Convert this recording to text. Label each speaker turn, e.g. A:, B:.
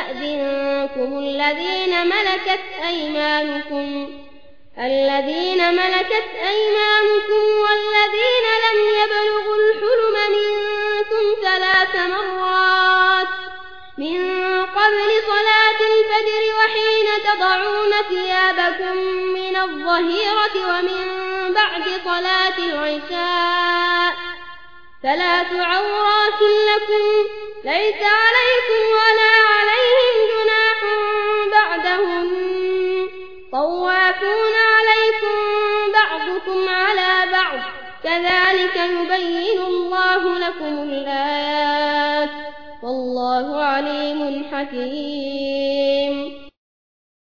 A: ليستأذنكم الذين ملكت أيمانكم الذين ملكت أيمانكم والذين لم يبلغوا الحلم منكم ثلاث مرات من قبل صلاة الفجر وحين تضعون ثيابكم من الظهيرة ومن بعد صلاة العشاء ثلاث عورات لكم ليس عليكم ولا كذلك يبين الله لكم الآيات. والله عليم حكيم.